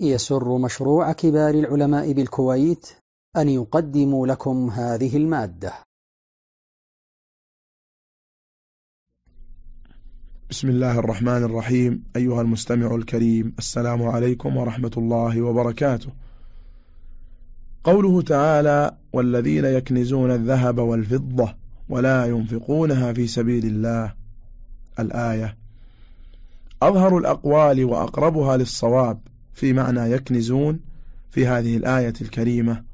يسر مشروع كبار العلماء بالكويت أن يقدم لكم هذه المادة. بسم الله الرحمن الرحيم. أيها المستمع الكريم السلام عليكم ورحمة الله وبركاته. قوله تعالى والذين يكنزون الذهب والفضة ولا ينفقونها في سبيل الله. الآية أظهر الأقوال وأقربها للصواب في معنى يكنزون في هذه الآية الكريمة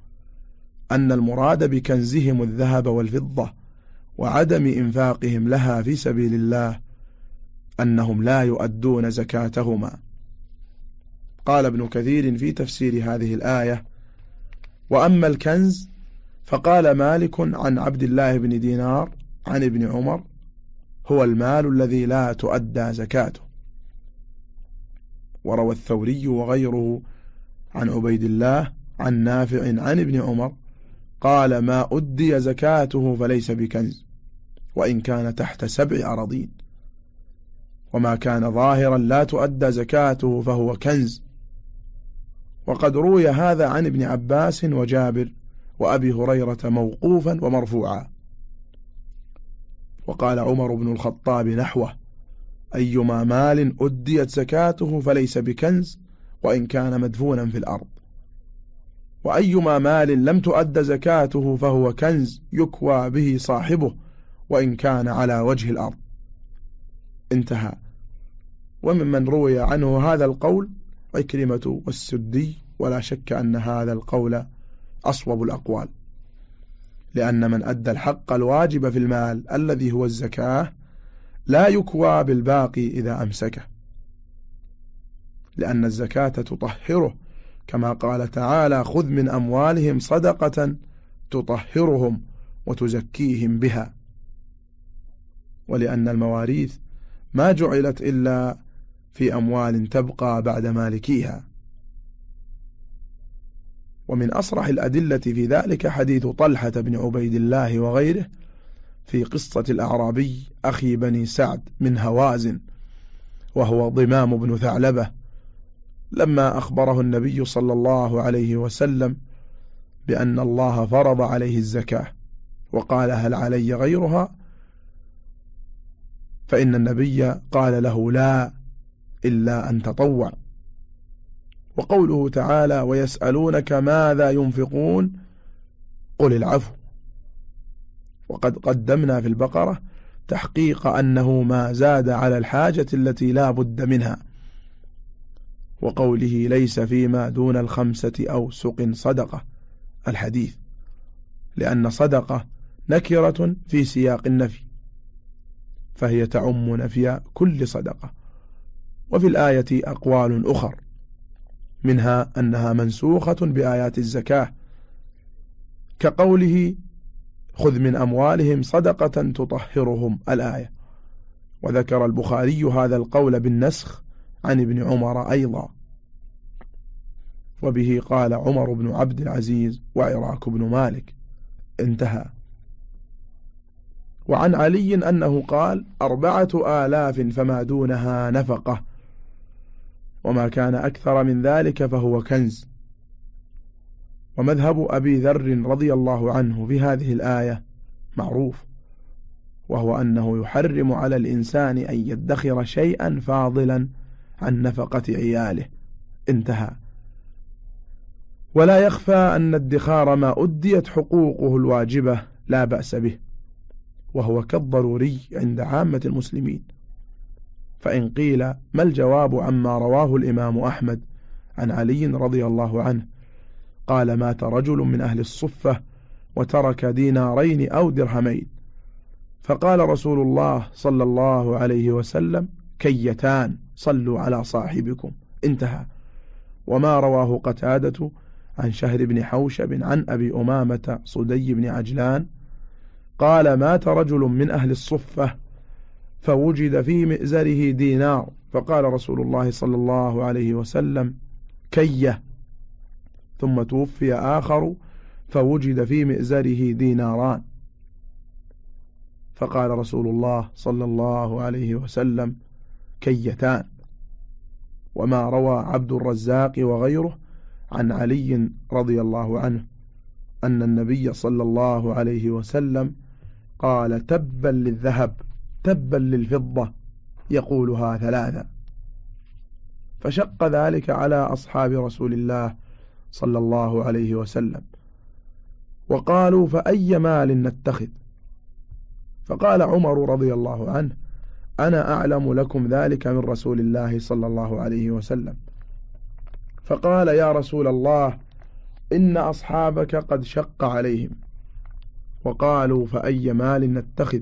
أن المراد بكنزهم الذهب والفضة وعدم إنفاقهم لها في سبيل الله أنهم لا يؤدون زكاتهما. قال ابن كثير في تفسير هذه الآية وأما الكنز فقال مالك عن عبد الله بن دينار عن ابن عمر هو المال الذي لا تؤدى زكاته. وروى الثوري وغيره عن عبيد الله عن نافع عن ابن عمر قال ما أدي زكاته فليس بكنز وإن كان تحت سبع أراضين. وما كان ظاهرا لا تؤدى زكاته فهو كنز. وقد روي هذا عن ابن عباس وجابر وأبي هريرة موقوفا ومرفوعا. وقال عمر بن الخطاب نحوه أيما مال أديت زكاته فليس بكنز وإن كان مدفونا في الأرض. وأيما مال لم تؤد زكاته فهو كنز يكوى به صاحبه وإن كان على وجه الأرض. انتهى. وممن روي عنه هذا القول عكرمة والسدي ولا شك أن هذا القول أصوب الأقوال لأن من أدى الحق الواجب في المال الذي هو الزكاة لا يكوى بالباقي إذا أمسكه لأن الزكاة تطهره. كما قال تعالى خذ من أموالهم صدقة تطهرهم وتزكيهم بها. ولأن المواريث ما جعلت إلا في أموال تبقى بعد مالكيها. ومن أصرح الأدلة في ذلك حديث طلحة بن عبيد الله وغيره في قصة الأعرابي أخي بني سعد من هوازن وهو ضمام بن ثعلبة لما أخبره النبي صلى الله عليه وسلم بأن الله فرض عليه الزكاة وقال هل علي غيرها؟ فإن النبي قال له لا إلا أن تطوع. وقوله تعالى ويسألونك ماذا ينفقون؟ قل العفو. وقد قدمنا في البقرة تحقيق أنه ما زاد على الحاجة التي لا بد منها وقوله ليس فيما دون الخمسة أو سق صدقة الحديث لأن صدقة نكرة في سياق النفي فهي تعم نفي كل صدقة وفي الآية أقوال أخر منها أنها منسوخة بآيات الزكاة كقوله خذ من أموالهم صدقة تطهرهم. الآية. وذكر البخاري هذا القول بالنسخ عن ابن عمر أيضا. وبه قال عمر بن عبد العزيز وعراك بن مالك. انتهى. وعن علي أنه قال أربعة آلاف فما دونها نفقة. وما كان أكثر من ذلك فهو كنز. ومذهب أبي ذر رضي الله عنه في هذه الآية معروف وهو أنه يحرم على الإنسان أن يدخر شيئا فاضلا عن نفقة عياله. انتهى. ولا يخفى أن الدخار ما أديت حقوقه الواجبة لا بأس به وهو كالضروري عند عامة المسلمين. فإن قيل ما الجواب عما رواه الإمام أحمد عن علي رضي الله عنه؟ قال مات رجل من أهل الصفة وترك دينارين أو درهمين. فقال رسول الله صلى الله عليه وسلم كيتان صلوا على صاحبكم. انتهى. وما رواه قتادة عن شهر بن حوشب عن أبي أمامة صدي بن عجلان. قال مات رجل من أهل الصفة فوجد في مئزره دينار. فقال رسول الله صلى الله عليه وسلم كية. ثم توفي آخر فوجد في مئزره ديناران. فقال رسول الله صلى الله عليه وسلم كيتان. وما روى عبد الرزاق وغيره عن علي رضي الله عنه أن النبي صلى الله عليه وسلم قال تبا للذهب تبا للفضة يقولها ثلاثا. فشق ذلك على أصحاب رسول الله صلى الله عليه وسلم. وقالوا فأي مال نتخذ؟ فقال عمر رضي الله عنه أنا أعلم لكم ذلك من رسول الله صلى الله عليه وسلم. فقال يا رسول الله إن أصحابك قد شق عليهم. وقالوا فأي مال نتخذ؟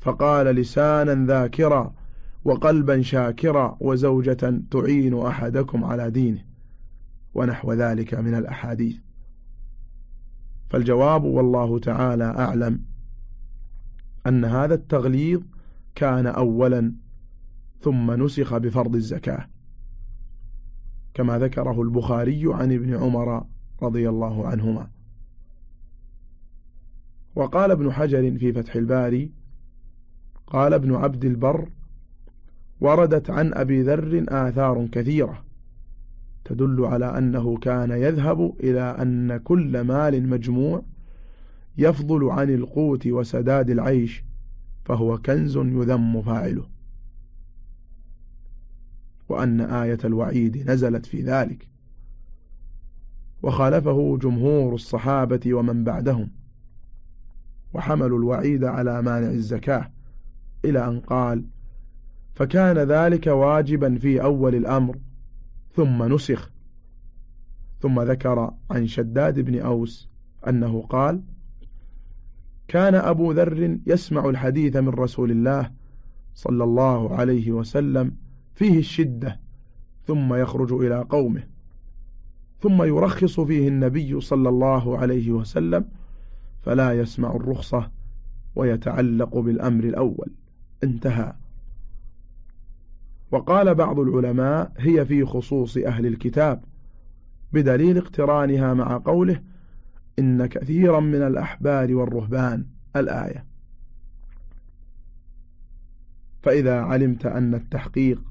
فقال لسانا ذاكرا وقلبا شاكرا وزوجة تعين أحدكم على دينه. ونحو ذلك من الأحاديث. فالجواب والله تعالى أعلم أن هذا التغليظ كان أولا ثم نسخ بفرض الزكاة كما ذكره البخاري عن ابن عمر رضي الله عنهما. وقال ابن حجر في فتح الباري قال ابن عبد البر وردت عن أبي ذر آثار كثيرة تدل على أنه كان يذهب إلى أن كل مال مجموع يفضل عن القوت وسداد العيش فهو كنز يذم فاعله. وأن آية الوعيد نزلت في ذلك. وخالفه جمهور الصحابة ومن بعدهم. وحملوا الوعيد على مانع الزكاة إلى أن قال فكان ذلك واجبا في أول الأمر ثم نسخ. ثم ذكر عن شداد بن أوس أنه قال كان أبو ذر يسمع الحديث من رسول الله صلى الله عليه وسلم فيه الشدة ثم يخرج إلى قومه ثم يرخص فيه النبي صلى الله عليه وسلم فلا يسمع الرخصة ويتعلق بالأمر الأول. انتهى. وقال بعض العلماء هي في خصوص أهل الكتاب بدليل اقترانها مع قوله إن كثيرا من الأحبار والرهبان الآية. فإذا علمت أن التحقيق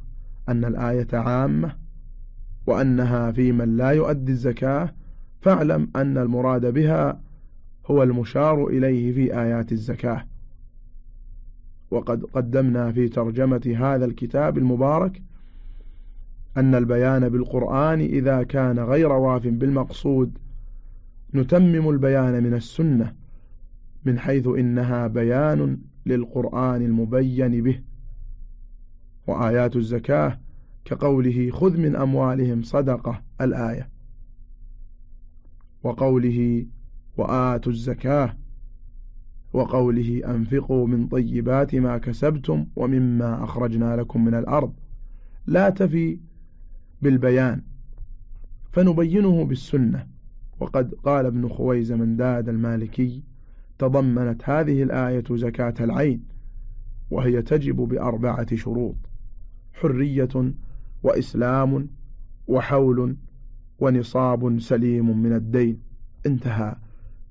أن الآية عامة وأنها في من لا يؤدي الزكاة فاعلم أن المراد بها هو المشار إليه في آيات الزكاة. وقد قدمنا في ترجمة هذا الكتاب المبارك أن البيان بالقرآن إذا كان غير واف بالمقصود نتمم البيان من السنة من حيث إنها بيان للقرآن المبين به وآيات الزكاة كقوله خذ من أموالهم صدقة الآية وقوله وآتوا الزكاة وقوله أنفقوا من طيبات ما كسبتم ومما أخرجنا لكم من الأرض. لا تفي بالبيان. فنبينه بالسنة. وقد قال ابن خويز من داد المالكي تضمنت هذه الآية زكاة العين وهي تجب بأربعة شروط حرية وإسلام وحول ونصاب سليم من الدين. انتهى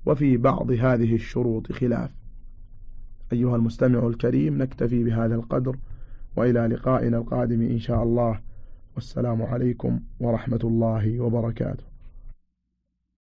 وفي بعض هذه الشروط خلاف. أيها المستمع الكريم نكتفي بهذا القدر وإلى لقائنا القادم إن شاء الله. والسلام عليكم ورحمة الله وبركاته.